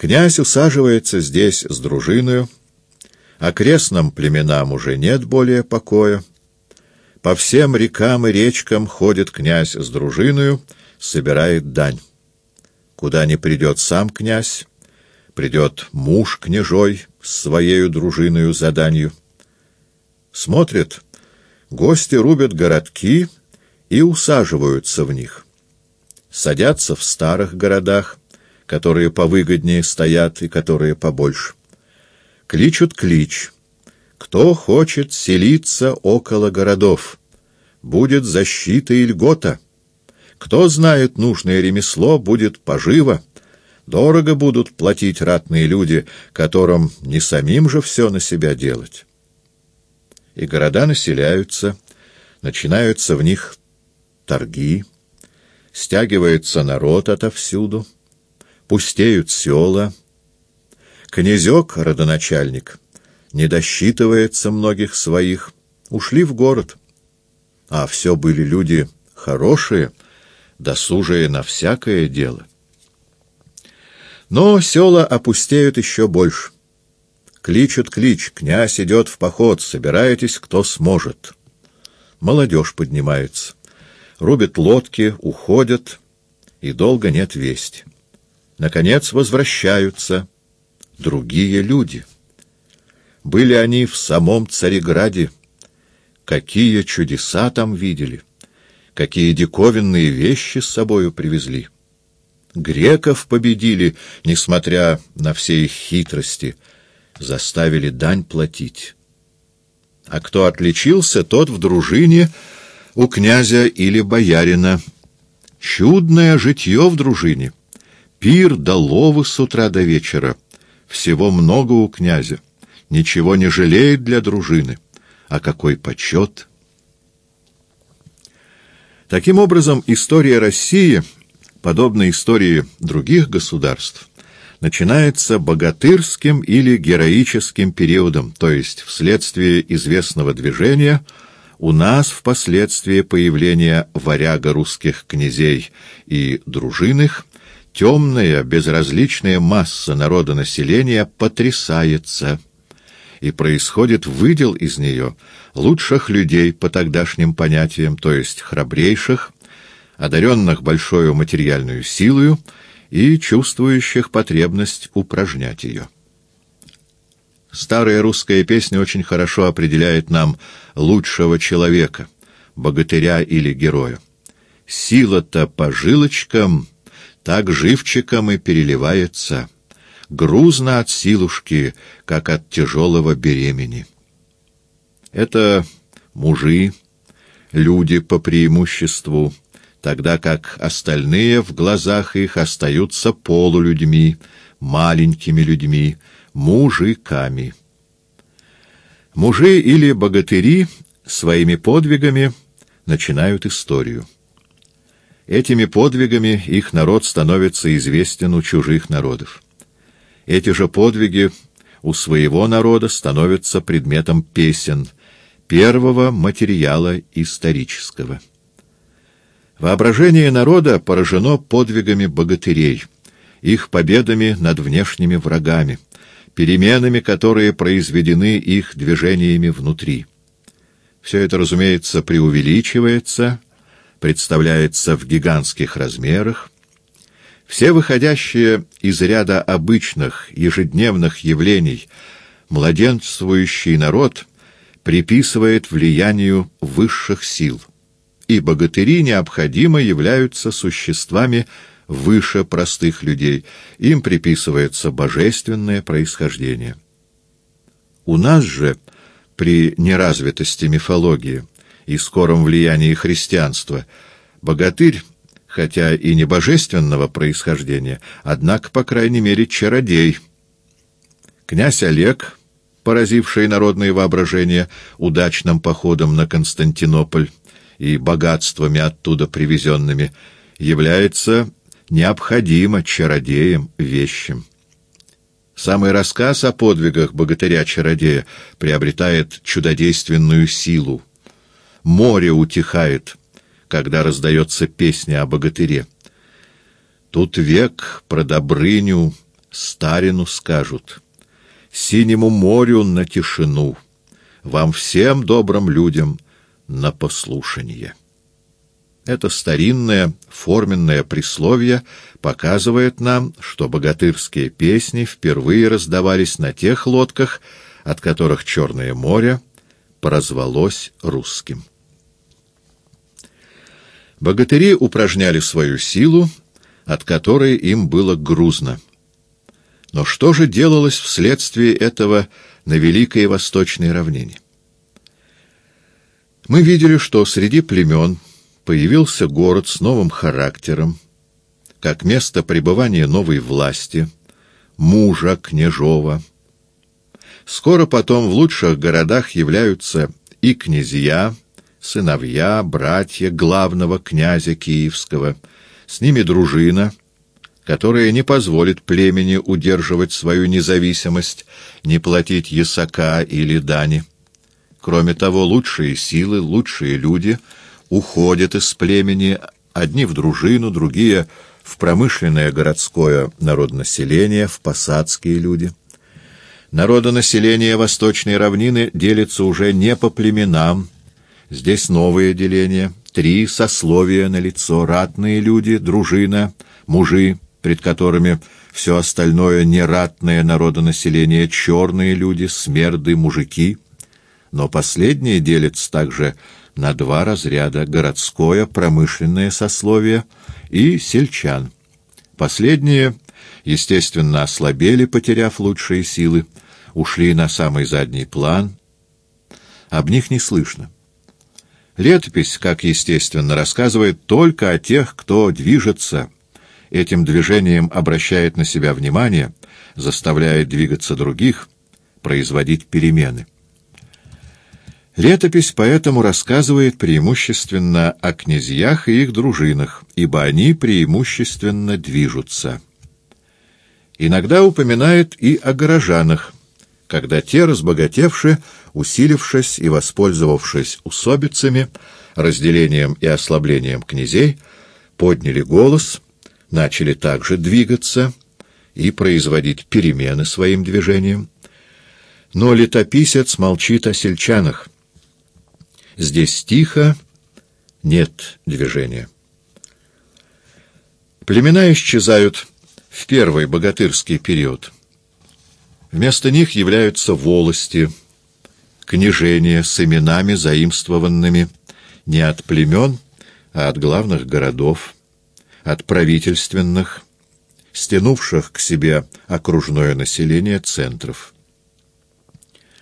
Князь усаживается здесь с дружиною, окрестным племенам уже нет более покоя. По всем рекам и речкам ходит князь с дружиною, собирает дань. Куда не придет сам князь, придет муж княжой с своею дружиною заданью. Смотрит, гости рубят городки и усаживаются в них. Садятся в старых городах, которые повыгоднее стоят и которые побольше. Кличут клич. Кто хочет селиться около городов, будет защита и льгота. Кто знает нужное ремесло, будет поживо. Дорого будут платить ратные люди, которым не самим же все на себя делать. И города населяются, начинаются в них торги, стягивается народ отовсюду пустеют села. Князек, родоначальник, не досчитывается многих своих, ушли в город. А все были люди хорошие, досужие на всякое дело. Но села опустеют еще больше. Кличут клич, князь идет в поход, собирайтесь, кто сможет. Молодежь поднимается, рубят лодки, уходят, и долго нет вести. Наконец возвращаются другие люди. Были они в самом Цареграде. Какие чудеса там видели! Какие диковинные вещи с собою привезли! Греков победили, несмотря на все их хитрости, заставили дань платить. А кто отличился, тот в дружине у князя или боярина. Чудное житье в дружине — Пир до ловы с утра до вечера. Всего много у князя. Ничего не жалеет для дружины. А какой почет! Таким образом, история России, подобно истории других государств, начинается богатырским или героическим периодом, то есть вследствие известного движения у нас впоследствии появления варяга русских князей и дружинных темная, безразличная масса народонаселения потрясается, и происходит выдел из нее лучших людей по тогдашним понятиям, то есть храбрейших, одаренных большой материальную силою и чувствующих потребность упражнять ее. Старая русская песня очень хорошо определяет нам лучшего человека, богатыря или героя. Сила-то по жилочкам — так живчиком и переливается, грузно от силушки, как от тяжелого беремени. Это мужи, люди по преимуществу, тогда как остальные в глазах их остаются полулюдьми, маленькими людьми, мужиками. Мужи или богатыри своими подвигами начинают историю. Этими подвигами их народ становится известен у чужих народов. Эти же подвиги у своего народа становятся предметом песен, первого материала исторического. Воображение народа поражено подвигами богатырей, их победами над внешними врагами, переменами, которые произведены их движениями внутри. Все это, разумеется, преувеличивается — представляется в гигантских размерах, все выходящие из ряда обычных ежедневных явлений младенствующий народ приписывает влиянию высших сил, и богатыри необходимо являются существами выше простых людей, им приписывается божественное происхождение. У нас же, при неразвитости мифологии, и скором влиянии христианства, богатырь, хотя и не божественного происхождения, однако, по крайней мере, чародей. Князь Олег, поразивший народное воображение удачным походом на Константинополь и богатствами оттуда привезенными, является необходимо чародеем вещим. Самый рассказ о подвигах богатыря-чародея приобретает чудодейственную силу море утихает, когда раздается песня о богатыре. Тут век про Добрыню старину скажут, синему морю на тишину, вам всем добрым людям на послушание. Это старинное форменное присловие показывает нам, что богатырские песни впервые раздавались на тех лодках, от которых Черное море прозвалось русским. Богатыри упражняли свою силу, от которой им было грузно. Но что же делалось вследствие этого на Великой Восточной равнине? Мы видели, что среди племен появился город с новым характером, как место пребывания новой власти, мужа княжова. Скоро потом в лучших городах являются и князья, сыновья, братья главного князя Киевского, с ними дружина, которая не позволит племени удерживать свою независимость, не платить ясака или дани. Кроме того, лучшие силы, лучшие люди уходят из племени, одни в дружину, другие в промышленное городское народонаселение, в посадские люди. Народонаселение Восточной равнины делится уже не по племенам, Здесь новые деления, три сословия на лицо: ратные люди, дружина, мужи, пред которыми все остальное нератное народонаселение, черные люди, смерды, мужики. Но последние делятся также на два разряда — городское, промышленное сословие и сельчан. Последние, естественно, ослабели, потеряв лучшие силы, ушли на самый задний план. Об них не слышно. Летопись, как естественно, рассказывает только о тех, кто движется, этим движением обращает на себя внимание, заставляет двигаться других, производить перемены. Летопись поэтому рассказывает преимущественно о князьях и их дружинах, ибо они преимущественно движутся. Иногда упоминает и о горожанах, когда те, разбогатевшие, усилившись и воспользовавшись усобицами, разделением и ослаблением князей, подняли голос, начали также двигаться и производить перемены своим движением. Но летописец молчит о сельчанах. Здесь тихо, нет движения. Племена исчезают в первый богатырский период. Вместо них являются волости – княжения с именами, заимствованными не от племен, а от главных городов, от правительственных, стянувших к себе окружное население центров.